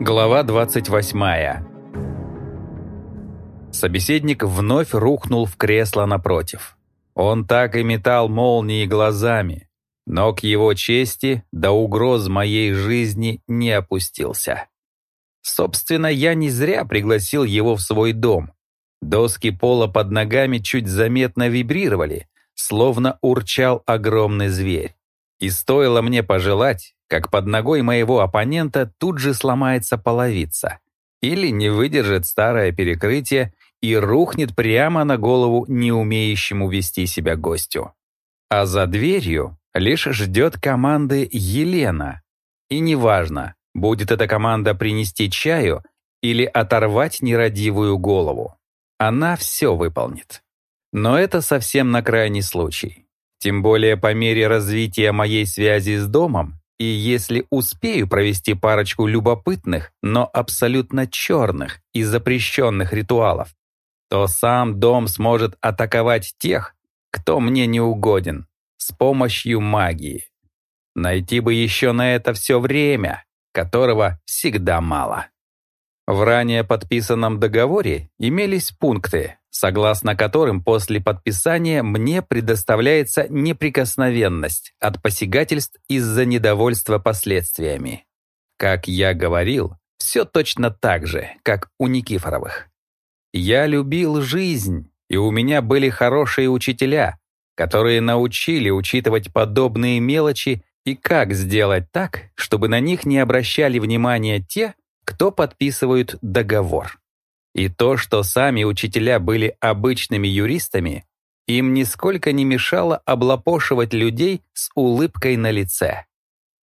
Глава 28. Собеседник вновь рухнул в кресло напротив. Он так и метал молнии глазами, но к его чести до угроз моей жизни не опустился. Собственно, я не зря пригласил его в свой дом. Доски пола под ногами чуть заметно вибрировали, словно урчал огромный зверь. И стоило мне пожелать, как под ногой моего оппонента тут же сломается половица. Или не выдержит старое перекрытие и рухнет прямо на голову не умеющему вести себя гостю. А за дверью лишь ждет команды Елена. И неважно, будет эта команда принести чаю или оторвать нерадивую голову. Она все выполнит. Но это совсем на крайний случай. Тем более по мере развития моей связи с домом, и если успею провести парочку любопытных, но абсолютно черных и запрещенных ритуалов, то сам дом сможет атаковать тех, кто мне не угоден, с помощью магии. Найти бы еще на это все время, которого всегда мало. В ранее подписанном договоре имелись пункты, согласно которым после подписания мне предоставляется неприкосновенность от посягательств из-за недовольства последствиями. Как я говорил, все точно так же, как у Никифоровых. Я любил жизнь, и у меня были хорошие учителя, которые научили учитывать подобные мелочи и как сделать так, чтобы на них не обращали внимания те, кто подписывают договор. И то, что сами учителя были обычными юристами, им нисколько не мешало облапошивать людей с улыбкой на лице.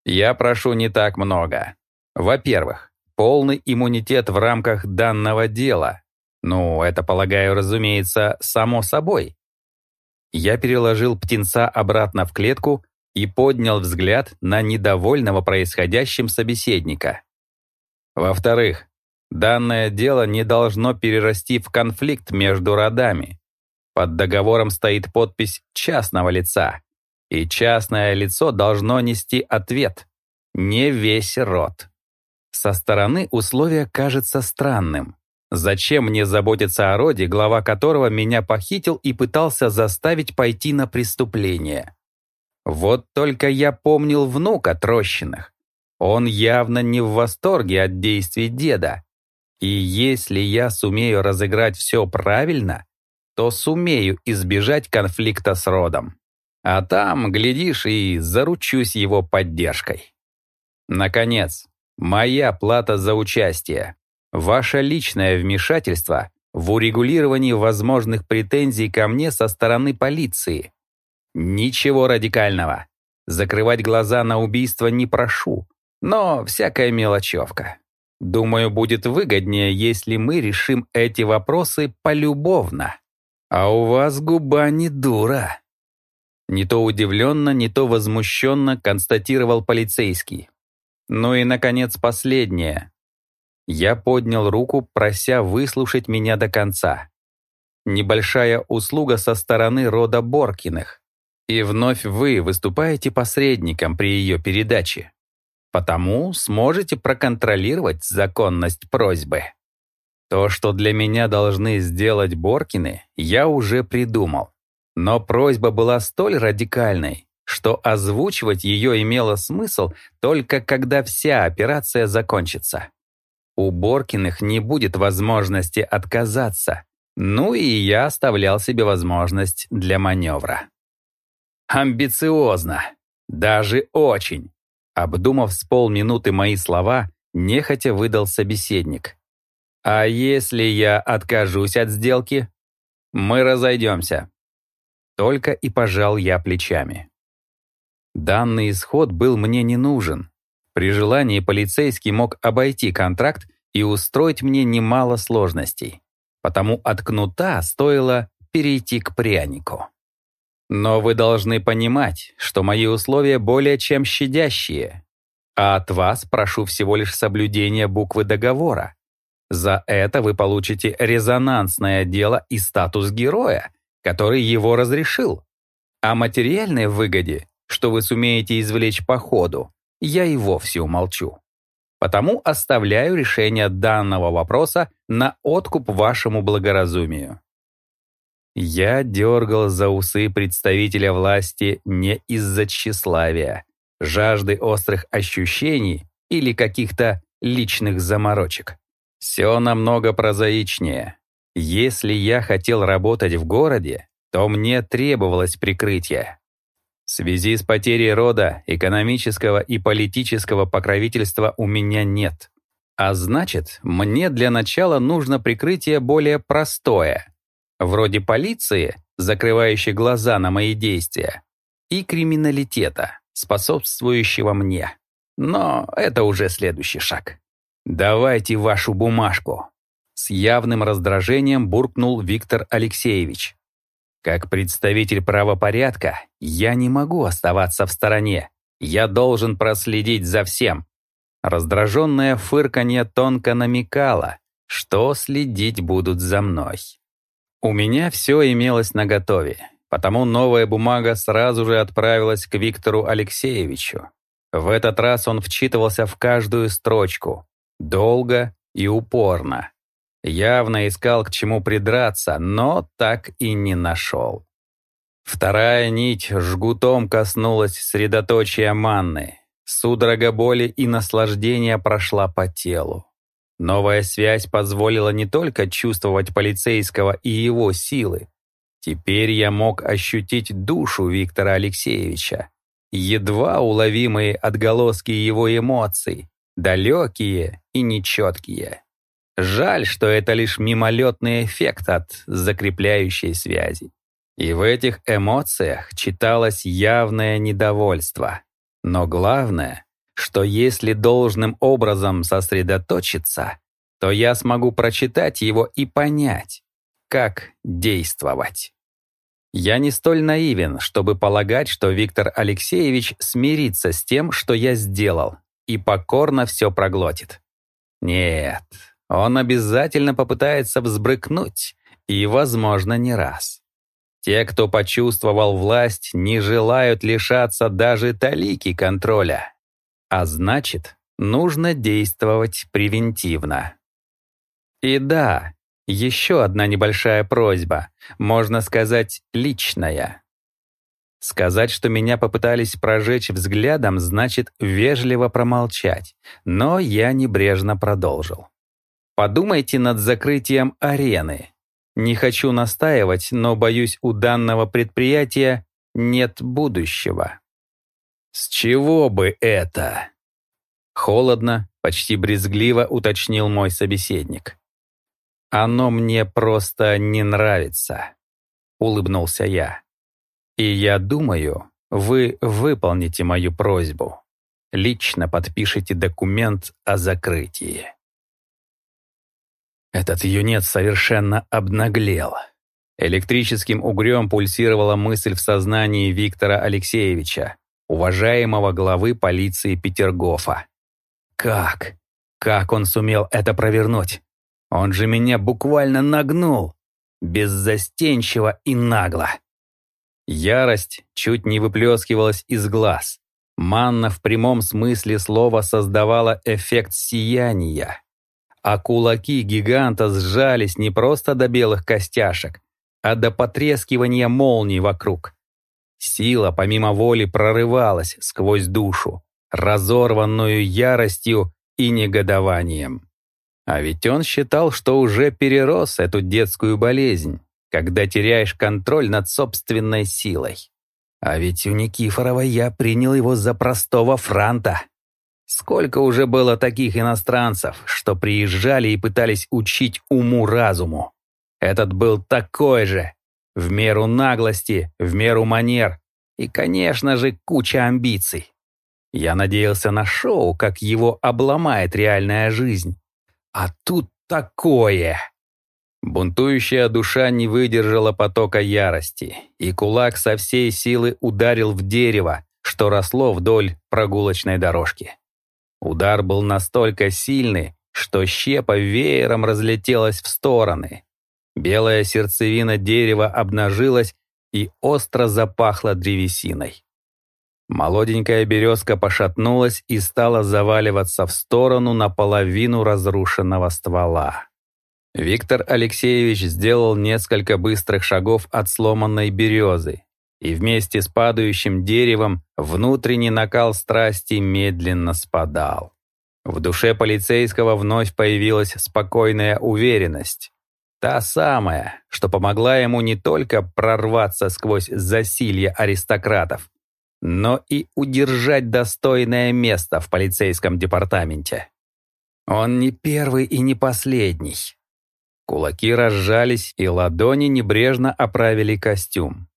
Я прошу не так много. Во-первых, полный иммунитет в рамках данного дела. Ну, это, полагаю, разумеется, само собой. Я переложил птенца обратно в клетку и поднял взгляд на недовольного происходящим собеседника. Во-вторых, данное дело не должно перерасти в конфликт между родами. Под договором стоит подпись частного лица, и частное лицо должно нести ответ, не весь род. Со стороны условие кажется странным. Зачем мне заботиться о роде, глава которого меня похитил и пытался заставить пойти на преступление? Вот только я помнил внука Трощиных. Он явно не в восторге от действий деда. И если я сумею разыграть все правильно, то сумею избежать конфликта с родом. А там, глядишь, и заручусь его поддержкой. Наконец, моя плата за участие. Ваше личное вмешательство в урегулировании возможных претензий ко мне со стороны полиции. Ничего радикального. Закрывать глаза на убийство не прошу. Но всякая мелочевка. Думаю, будет выгоднее, если мы решим эти вопросы полюбовно. А у вас губа не дура. Не то удивленно, не то возмущенно констатировал полицейский. Ну и, наконец, последнее. Я поднял руку, прося выслушать меня до конца. Небольшая услуга со стороны рода Боркиных. И вновь вы выступаете посредником при ее передаче. Потому сможете проконтролировать законность просьбы. То, что для меня должны сделать Боркины, я уже придумал. Но просьба была столь радикальной, что озвучивать ее имело смысл только когда вся операция закончится. У Боркиных не будет возможности отказаться, ну и я оставлял себе возможность для маневра. Амбициозно, даже очень. Обдумав с полминуты мои слова, нехотя выдал собеседник. «А если я откажусь от сделки? Мы разойдемся». Только и пожал я плечами. Данный исход был мне не нужен. При желании полицейский мог обойти контракт и устроить мне немало сложностей. Потому от кнута стоило перейти к прянику. Но вы должны понимать, что мои условия более чем щадящие, а от вас прошу всего лишь соблюдения буквы договора. За это вы получите резонансное дело и статус героя, который его разрешил. О материальной выгоде, что вы сумеете извлечь по ходу, я и вовсе умолчу. Потому оставляю решение данного вопроса на откуп вашему благоразумию. Я дергал за усы представителя власти не из-за тщеславия, жажды острых ощущений или каких-то личных заморочек. Все намного прозаичнее. Если я хотел работать в городе, то мне требовалось прикрытие. В связи с потерей рода, экономического и политического покровительства у меня нет. А значит, мне для начала нужно прикрытие более простое, вроде полиции, закрывающей глаза на мои действия, и криминалитета, способствующего мне. Но это уже следующий шаг. «Давайте вашу бумажку», — с явным раздражением буркнул Виктор Алексеевич. Как представитель правопорядка, я не могу оставаться в стороне. Я должен проследить за всем. Раздраженное фырканье тонко намекало, что следить будут за мной. У меня все имелось наготове, потому новая бумага сразу же отправилась к Виктору Алексеевичу. В этот раз он вчитывался в каждую строчку, долго и упорно. Явно искал к чему придраться, но так и не нашел. Вторая нить жгутом коснулась средоточия манны. Судорога боли и наслаждения прошла по телу. Новая связь позволила не только чувствовать полицейского и его силы. Теперь я мог ощутить душу Виктора Алексеевича. Едва уловимые отголоски его эмоций, далекие и нечеткие. Жаль, что это лишь мимолетный эффект от закрепляющей связи. И в этих эмоциях читалось явное недовольство. Но главное, что если должным образом сосредоточиться, то я смогу прочитать его и понять, как действовать. Я не столь наивен, чтобы полагать, что Виктор Алексеевич смирится с тем, что я сделал, и покорно все проглотит. Нет, он обязательно попытается взбрыкнуть, и, возможно, не раз. Те, кто почувствовал власть, не желают лишаться даже талики контроля. А значит, нужно действовать превентивно. И да, еще одна небольшая просьба, можно сказать, личная. Сказать, что меня попытались прожечь взглядом, значит вежливо промолчать, но я небрежно продолжил. Подумайте над закрытием арены. Не хочу настаивать, но боюсь, у данного предприятия нет будущего. С чего бы это? Холодно, почти брезгливо уточнил мой собеседник. Оно мне просто не нравится, улыбнулся я. И я думаю, вы выполните мою просьбу. Лично подпишите документ о закрытии. Этот юнец совершенно обнаглел. Электрическим угрём пульсировала мысль в сознании Виктора Алексеевича, уважаемого главы полиции Петергофа. Как? Как он сумел это провернуть? Он же меня буквально нагнул. Беззастенчиво и нагло. Ярость чуть не выплескивалась из глаз. Манна в прямом смысле слова создавала эффект сияния а кулаки гиганта сжались не просто до белых костяшек, а до потрескивания молний вокруг. Сила помимо воли прорывалась сквозь душу, разорванную яростью и негодованием. А ведь он считал, что уже перерос эту детскую болезнь, когда теряешь контроль над собственной силой. А ведь у Никифорова я принял его за простого франта. Сколько уже было таких иностранцев, что приезжали и пытались учить уму-разуму. Этот был такой же, в меру наглости, в меру манер и, конечно же, куча амбиций. Я надеялся на шоу, как его обломает реальная жизнь. А тут такое! Бунтующая душа не выдержала потока ярости, и кулак со всей силы ударил в дерево, что росло вдоль прогулочной дорожки. Удар был настолько сильный, что щепа веером разлетелась в стороны. Белая сердцевина дерева обнажилась и остро запахла древесиной. Молоденькая березка пошатнулась и стала заваливаться в сторону наполовину разрушенного ствола. Виктор Алексеевич сделал несколько быстрых шагов от сломанной березы, и вместе с падающим деревом внутренний накал страсти медленно спадал. В душе полицейского вновь появилась спокойная уверенность. Та самая, что помогла ему не только прорваться сквозь засилье аристократов, но и удержать достойное место в полицейском департаменте. Он не первый и не последний. Кулаки разжались, и ладони небрежно оправили костюм.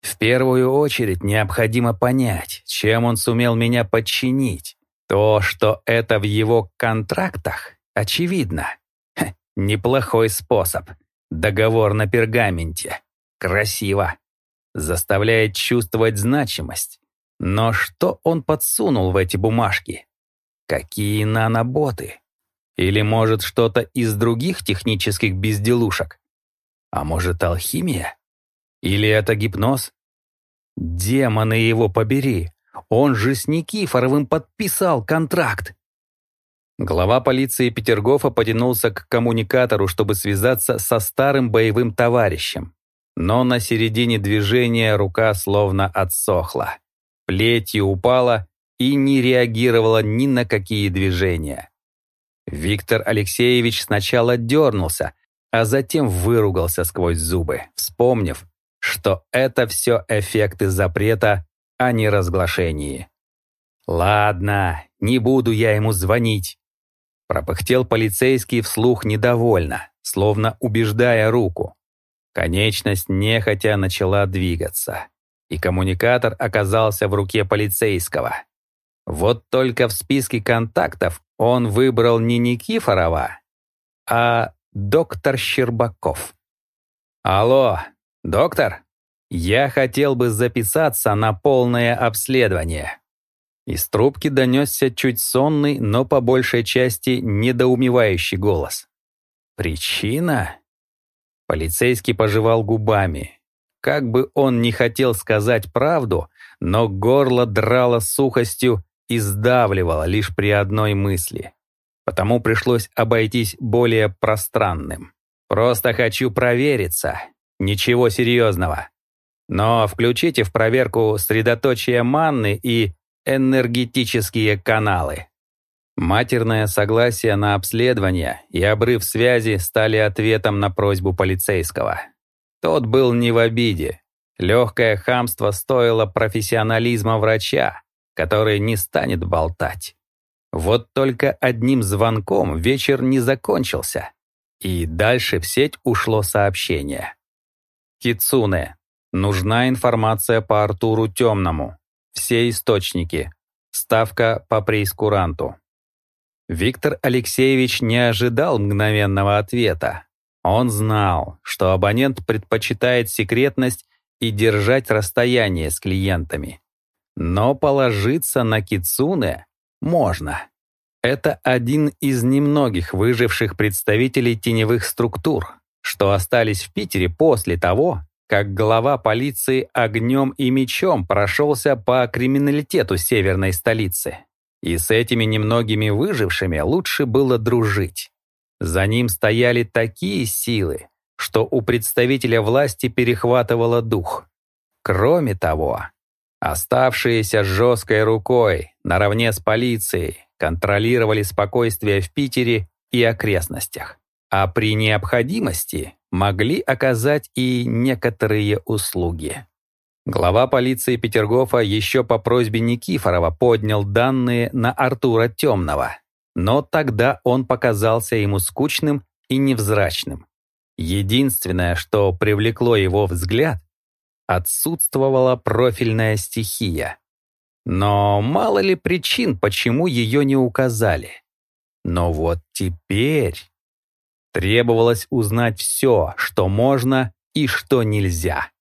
В первую очередь необходимо понять, чем он сумел меня подчинить. То, что это в его контрактах, очевидно. Неплохой способ. Договор на пергаменте. Красиво заставляет чувствовать значимость. Но что он подсунул в эти бумажки? Какие наноботы? Или, может, что-то из других технических безделушек? А может, алхимия? Или это гипноз? Демоны его побери! Он же с Никифоровым подписал контракт! Глава полиции Петергофа потянулся к коммуникатору, чтобы связаться со старым боевым товарищем но на середине движения рука словно отсохла. Плетью упала и не реагировала ни на какие движения. Виктор Алексеевич сначала дернулся, а затем выругался сквозь зубы, вспомнив, что это все эффекты запрета, а не разглашении. «Ладно, не буду я ему звонить», — пропыхтел полицейский вслух недовольно, словно убеждая руку. Конечность нехотя начала двигаться, и коммуникатор оказался в руке полицейского. Вот только в списке контактов он выбрал не Никифорова, а доктор Щербаков. «Алло, доктор, я хотел бы записаться на полное обследование». Из трубки донесся чуть сонный, но по большей части недоумевающий голос. «Причина?» Полицейский пожевал губами. Как бы он ни хотел сказать правду, но горло драло сухостью и сдавливало лишь при одной мысли. Потому пришлось обойтись более пространным. «Просто хочу провериться. Ничего серьезного. Но включите в проверку средоточие манны и энергетические каналы. Матерное согласие на обследование и обрыв связи стали ответом на просьбу полицейского. Тот был не в обиде. Легкое хамство стоило профессионализма врача, который не станет болтать. Вот только одним звонком вечер не закончился, и дальше в сеть ушло сообщение. Кицуне. Нужна информация по Артуру Темному. Все источники. Ставка по прейскуранту. Виктор Алексеевич не ожидал мгновенного ответа. Он знал, что абонент предпочитает секретность и держать расстояние с клиентами. Но положиться на Кицуне можно. Это один из немногих выживших представителей теневых структур, что остались в Питере после того, как глава полиции огнем и мечом прошелся по криминалитету северной столицы. И с этими немногими выжившими лучше было дружить. За ним стояли такие силы, что у представителя власти перехватывало дух. Кроме того, оставшиеся жесткой рукой, наравне с полицией, контролировали спокойствие в Питере и окрестностях, а при необходимости могли оказать и некоторые услуги. Глава полиции Петергофа еще по просьбе Никифорова поднял данные на Артура Темного, но тогда он показался ему скучным и невзрачным. Единственное, что привлекло его взгляд, отсутствовала профильная стихия. Но мало ли причин, почему ее не указали. Но вот теперь требовалось узнать все, что можно и что нельзя.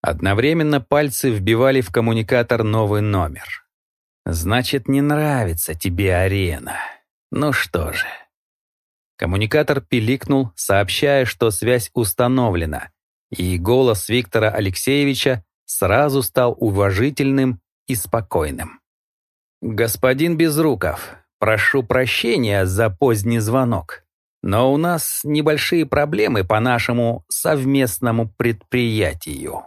Одновременно пальцы вбивали в коммуникатор новый номер. «Значит, не нравится тебе арена. Ну что же». Коммуникатор пиликнул, сообщая, что связь установлена, и голос Виктора Алексеевича сразу стал уважительным и спокойным. «Господин Безруков, прошу прощения за поздний звонок, но у нас небольшие проблемы по нашему совместному предприятию».